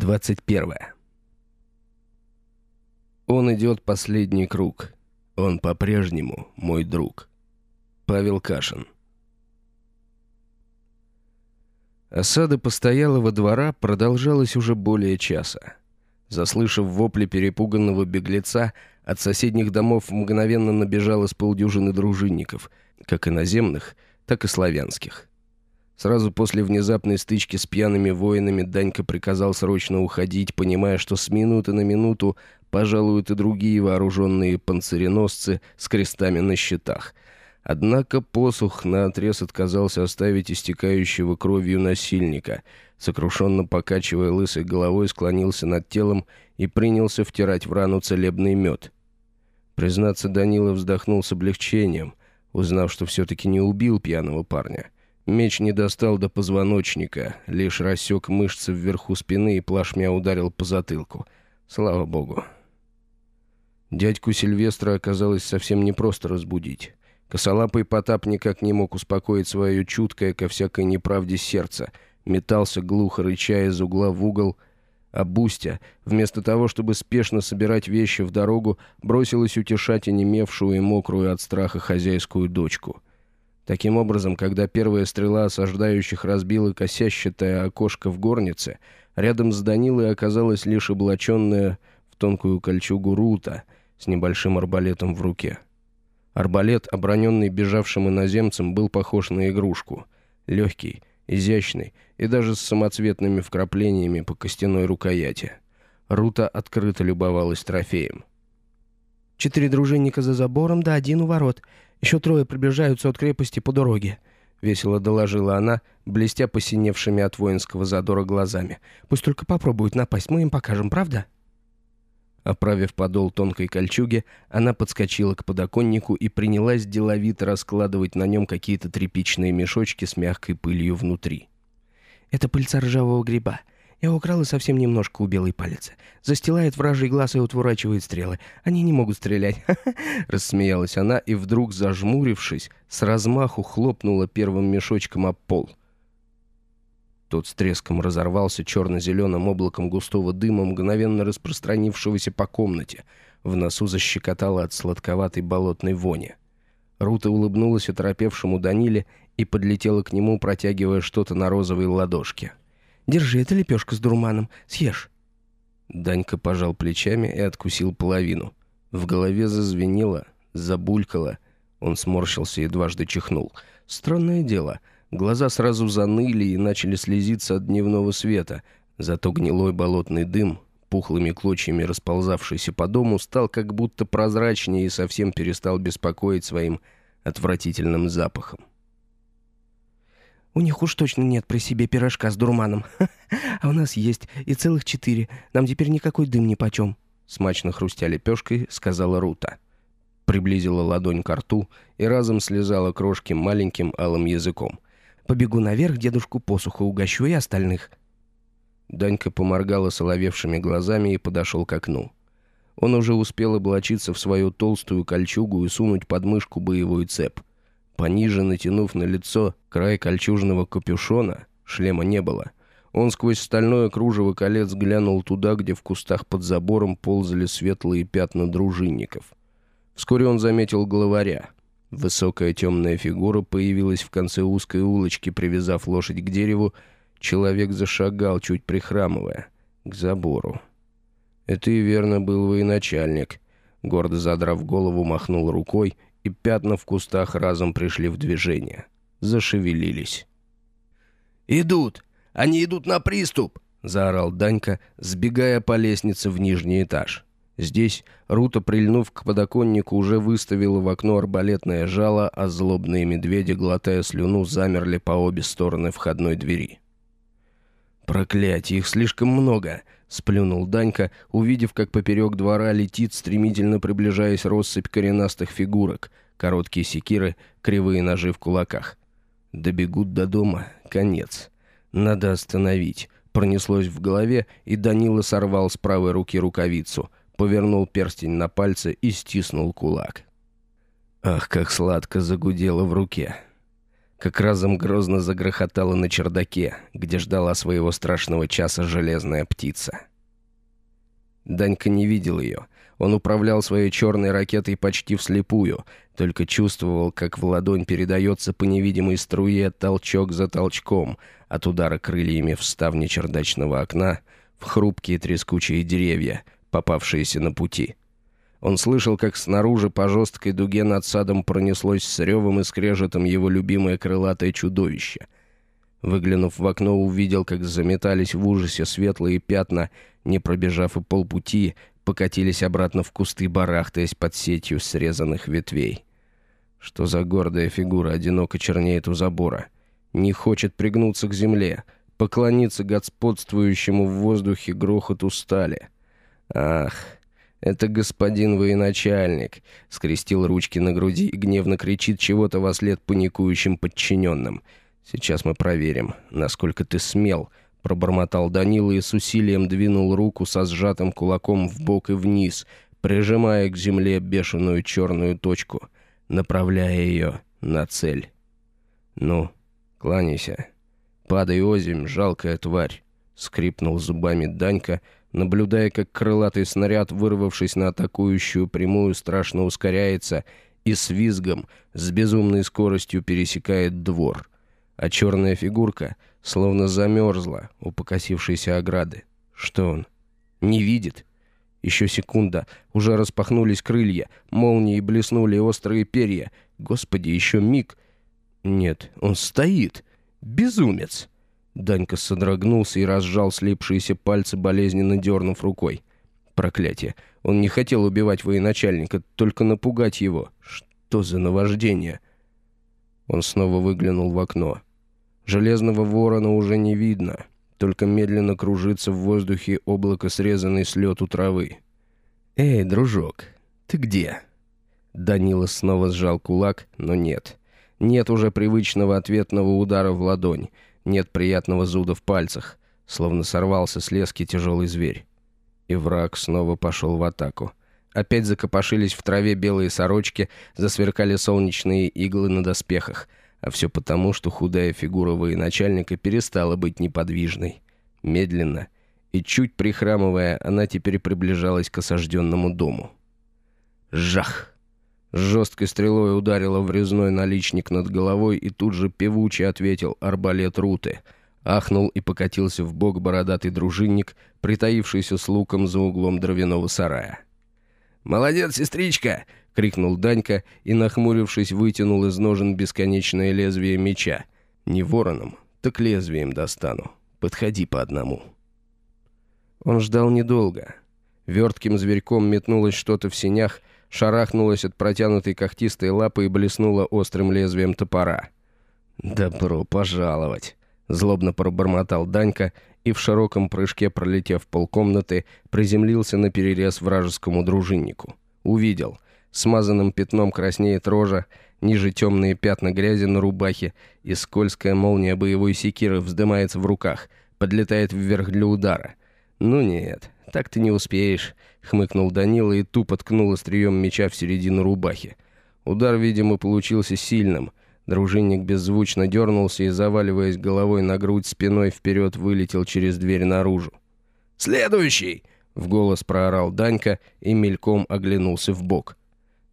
21. Он идет последний круг. Он по-прежнему мой друг. Павел Кашин. Осада постоялого двора продолжалась уже более часа. Заслышав вопли перепуганного беглеца, от соседних домов мгновенно набежало с полдюжины дружинников, как иноземных, так и славянских. Сразу после внезапной стычки с пьяными воинами Данька приказал срочно уходить, понимая, что с минуты на минуту пожалуют и другие вооруженные панциреносцы с крестами на щитах. Однако посух наотрез отказался оставить истекающего кровью насильника. Сокрушенно покачивая лысой головой, склонился над телом и принялся втирать в рану целебный мед. Признаться, Данила вздохнул с облегчением, узнав, что все-таки не убил пьяного парня — Меч не достал до позвоночника, лишь рассек мышцы вверху спины и плашмя ударил по затылку. Слава богу. Дядьку Сильвестра оказалось совсем непросто разбудить. Косолапый Потап никак не мог успокоить свое чуткое ко всякой неправде сердце. Метался глухо, рыча из угла в угол. А Бустя, вместо того, чтобы спешно собирать вещи в дорогу, бросилась утешать онемевшую и мокрую от страха хозяйскую дочку — Таким образом, когда первая стрела осаждающих разбила косящатое окошко в горнице, рядом с Данилой оказалась лишь облаченная в тонкую кольчугу Рута с небольшим арбалетом в руке. Арбалет, оброненный бежавшим иноземцем, был похож на игрушку. Легкий, изящный и даже с самоцветными вкраплениями по костяной рукояти. Рута открыто любовалась трофеем. «Четыре дружинника за забором, да один у ворот. Еще трое приближаются от крепости по дороге», — весело доложила она, блестя посиневшими от воинского задора глазами. «Пусть только попробуют напасть, мы им покажем, правда?» Оправив подол тонкой кольчуги, она подскочила к подоконнику и принялась деловито раскладывать на нем какие-то тряпичные мешочки с мягкой пылью внутри. «Это пыльца ржавого гриба. Я украл и совсем немножко у белой палец. Застилает вражий глаз и отворачивает стрелы. Они не могут стрелять. Рассмеялась она и вдруг, зажмурившись, с размаху хлопнула первым мешочком об пол. Тот с треском разорвался черно-зеленым облаком густого дыма, мгновенно распространившегося по комнате. В носу защекотало от сладковатой болотной вони. Рута улыбнулась оторопевшему Даниле и подлетела к нему, протягивая что-то на розовой ладошке. Держи, это лепешка с дурманом. Съешь». Данька пожал плечами и откусил половину. В голове зазвенело, забулькало. Он сморщился и дважды чихнул. Странное дело. Глаза сразу заныли и начали слезиться от дневного света. Зато гнилой болотный дым, пухлыми клочьями расползавшийся по дому, стал как будто прозрачнее и совсем перестал беспокоить своим отвратительным запахом. У них уж точно нет при себе пирожка с дурманом. А у нас есть, и целых четыре. Нам теперь никакой дым ни почем. Смачно хрустя лепешкой, сказала Рута. Приблизила ладонь к рту и разом слезала крошки маленьким алым языком. «Побегу наверх, дедушку посуху угощу и остальных». Данька поморгала соловевшими глазами и подошел к окну. Он уже успел облачиться в свою толстую кольчугу и сунуть под мышку боевой цеп — Пониже натянув на лицо край кольчужного капюшона, шлема не было. Он сквозь стальное кружево колец глянул туда, где в кустах под забором ползали светлые пятна дружинников. Вскоре он заметил главаря. Высокая темная фигура появилась в конце узкой улочки, привязав лошадь к дереву. Человек зашагал, чуть прихрамывая, к забору. Это и верно был военачальник. Гордо задрав голову, махнул рукой — и пятна в кустах разом пришли в движение. Зашевелились. «Идут! Они идут на приступ!» — заорал Данька, сбегая по лестнице в нижний этаж. Здесь Рута, прильнув к подоконнику, уже выставила в окно арбалетное жало, а злобные медведи, глотая слюну, замерли по обе стороны входной двери. «Проклятие, их слишком много!» Сплюнул Данька, увидев, как поперек двора летит, стремительно приближаясь россыпь коренастых фигурок, короткие секиры, кривые ножи в кулаках. Добегут до дома. Конец. Надо остановить. Пронеслось в голове, и Данила сорвал с правой руки рукавицу, повернул перстень на пальце и стиснул кулак. Ах, как сладко загудело в руке. Как разом грозно загрохотала на чердаке, где ждала своего страшного часа железная птица. Данька не видел ее. Он управлял своей черной ракетой почти вслепую, только чувствовал, как в ладонь передается по невидимой струе толчок за толчком от удара крыльями в ставни чердачного окна в хрупкие трескучие деревья, попавшиеся на пути. Он слышал, как снаружи по жесткой дуге над садом пронеслось с ревом и скрежетом его любимое крылатое чудовище. Выглянув в окно, увидел, как заметались в ужасе светлые пятна, не пробежав и полпути, покатились обратно в кусты, барахтаясь под сетью срезанных ветвей. Что за гордая фигура одиноко чернеет у забора? Не хочет пригнуться к земле, поклониться господствующему в воздухе грохоту стали. Ах, это господин военачальник, скрестил ручки на груди и гневно кричит чего-то во след паникующим подчиненным. Сейчас мы проверим, насколько ты смел, пробормотал Данила и с усилием двинул руку со сжатым кулаком в бок и вниз, прижимая к земле бешеную черную точку — направляя ее на цель. «Ну, кланяйся. Падай озимь, жалкая тварь!» — скрипнул зубами Данька, наблюдая, как крылатый снаряд, вырвавшись на атакующую прямую, страшно ускоряется и с визгом, с безумной скоростью пересекает двор. А черная фигурка словно замерзла у покосившейся ограды. Что он? Не видит? Еще секунда. Уже распахнулись крылья. Молнии блеснули острые перья. Господи, еще миг. Нет, он стоит. Безумец. Данька содрогнулся и разжал слипшиеся пальцы, болезненно дернув рукой. Проклятие. Он не хотел убивать военачальника, только напугать его. Что за наваждение? Он снова выглянул в окно. Железного ворона уже не видно только медленно кружится в воздухе облако срезанной с лету травы. «Эй, дружок, ты где?» Данила снова сжал кулак, но нет. Нет уже привычного ответного удара в ладонь, нет приятного зуда в пальцах, словно сорвался с лески тяжелый зверь. И враг снова пошел в атаку. Опять закопошились в траве белые сорочки, засверкали солнечные иглы на доспехах — а все потому, что худая фигура военачальника перестала быть неподвижной. Медленно и чуть прихрамывая, она теперь приближалась к осажденному дому. Жах! Жесткой стрелой ударила в резной наличник над головой и тут же певуче ответил арбалет Руты. Ахнул и покатился в бок бородатый дружинник, притаившийся с луком за углом дровяного сарая. «Молодец, сестричка! — крикнул Данька и, нахмурившись, вытянул из ножен бесконечное лезвие меча. «Не вороном, так лезвием достану. Подходи по одному». Он ждал недолго. Вертким зверьком метнулось что-то в синях, шарахнулось от протянутой когтистой лапы и блеснуло острым лезвием топора. «Добро пожаловать!» — злобно пробормотал Данька и в широком прыжке, пролетев полкомнаты, приземлился на перерез вражескому дружиннику. Увидел — Смазанным пятном краснеет рожа, ниже темные пятна грязи на рубахе, и скользкая молния боевой секиры вздымается в руках, подлетает вверх для удара. «Ну нет, так ты не успеешь», — хмыкнул Данила и тупо ткнул острием меча в середину рубахи. Удар, видимо, получился сильным. Дружинник беззвучно дернулся и, заваливаясь головой на грудь, спиной вперед вылетел через дверь наружу. «Следующий!» — в голос проорал Данька и мельком оглянулся в бок.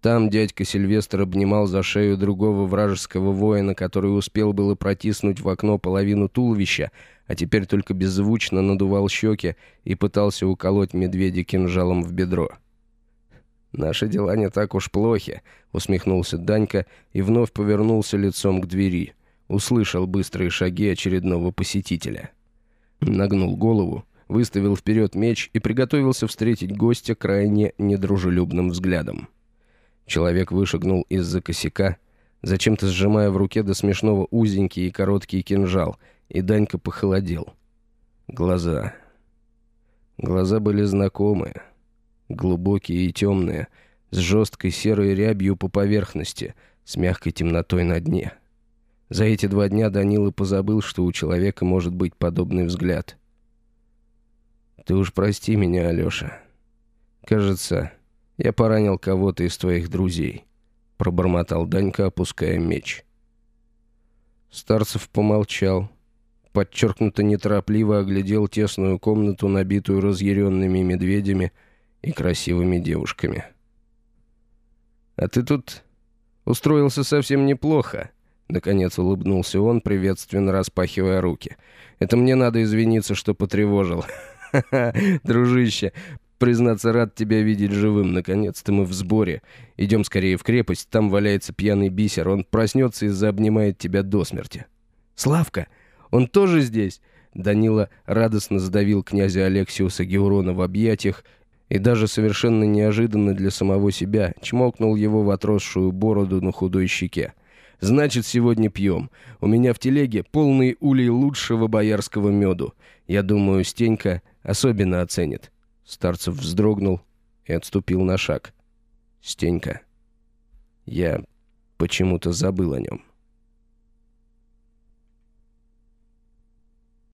Там дядька Сильвестр обнимал за шею другого вражеского воина, который успел было протиснуть в окно половину туловища, а теперь только беззвучно надувал щеки и пытался уколоть медведя кинжалом в бедро. «Наши дела не так уж плохи», — усмехнулся Данька и вновь повернулся лицом к двери. Услышал быстрые шаги очередного посетителя. Нагнул голову, выставил вперед меч и приготовился встретить гостя крайне недружелюбным взглядом. Человек вышагнул из-за косяка, зачем-то сжимая в руке до смешного узенький и короткий кинжал, и Данька похолодел. Глаза. Глаза были знакомые, глубокие и темные, с жесткой серой рябью по поверхности, с мягкой темнотой на дне. За эти два дня Данила позабыл, что у человека может быть подобный взгляд. «Ты уж прости меня, Алёша. Кажется, «Я поранил кого-то из твоих друзей», — пробормотал Данька, опуская меч. Старцев помолчал. Подчеркнуто неторопливо оглядел тесную комнату, набитую разъяренными медведями и красивыми девушками. «А ты тут устроился совсем неплохо», — наконец улыбнулся он, приветственно распахивая руки. «Это мне надо извиниться, что потревожил. Ха-ха, дружище, признаться, рад тебя видеть живым. Наконец-то мы в сборе. Идем скорее в крепость, там валяется пьяный бисер. Он проснется и заобнимает тебя до смерти». «Славка, он тоже здесь?» Данила радостно сдавил князя Алексиуса Геурона в объятиях и даже совершенно неожиданно для самого себя чмокнул его в отросшую бороду на худой щеке. «Значит, сегодня пьем. У меня в телеге полный улей лучшего боярского меду. Я думаю, Стенька особенно оценит». Старцев вздрогнул и отступил на шаг. «Стенька. Я почему-то забыл о нем».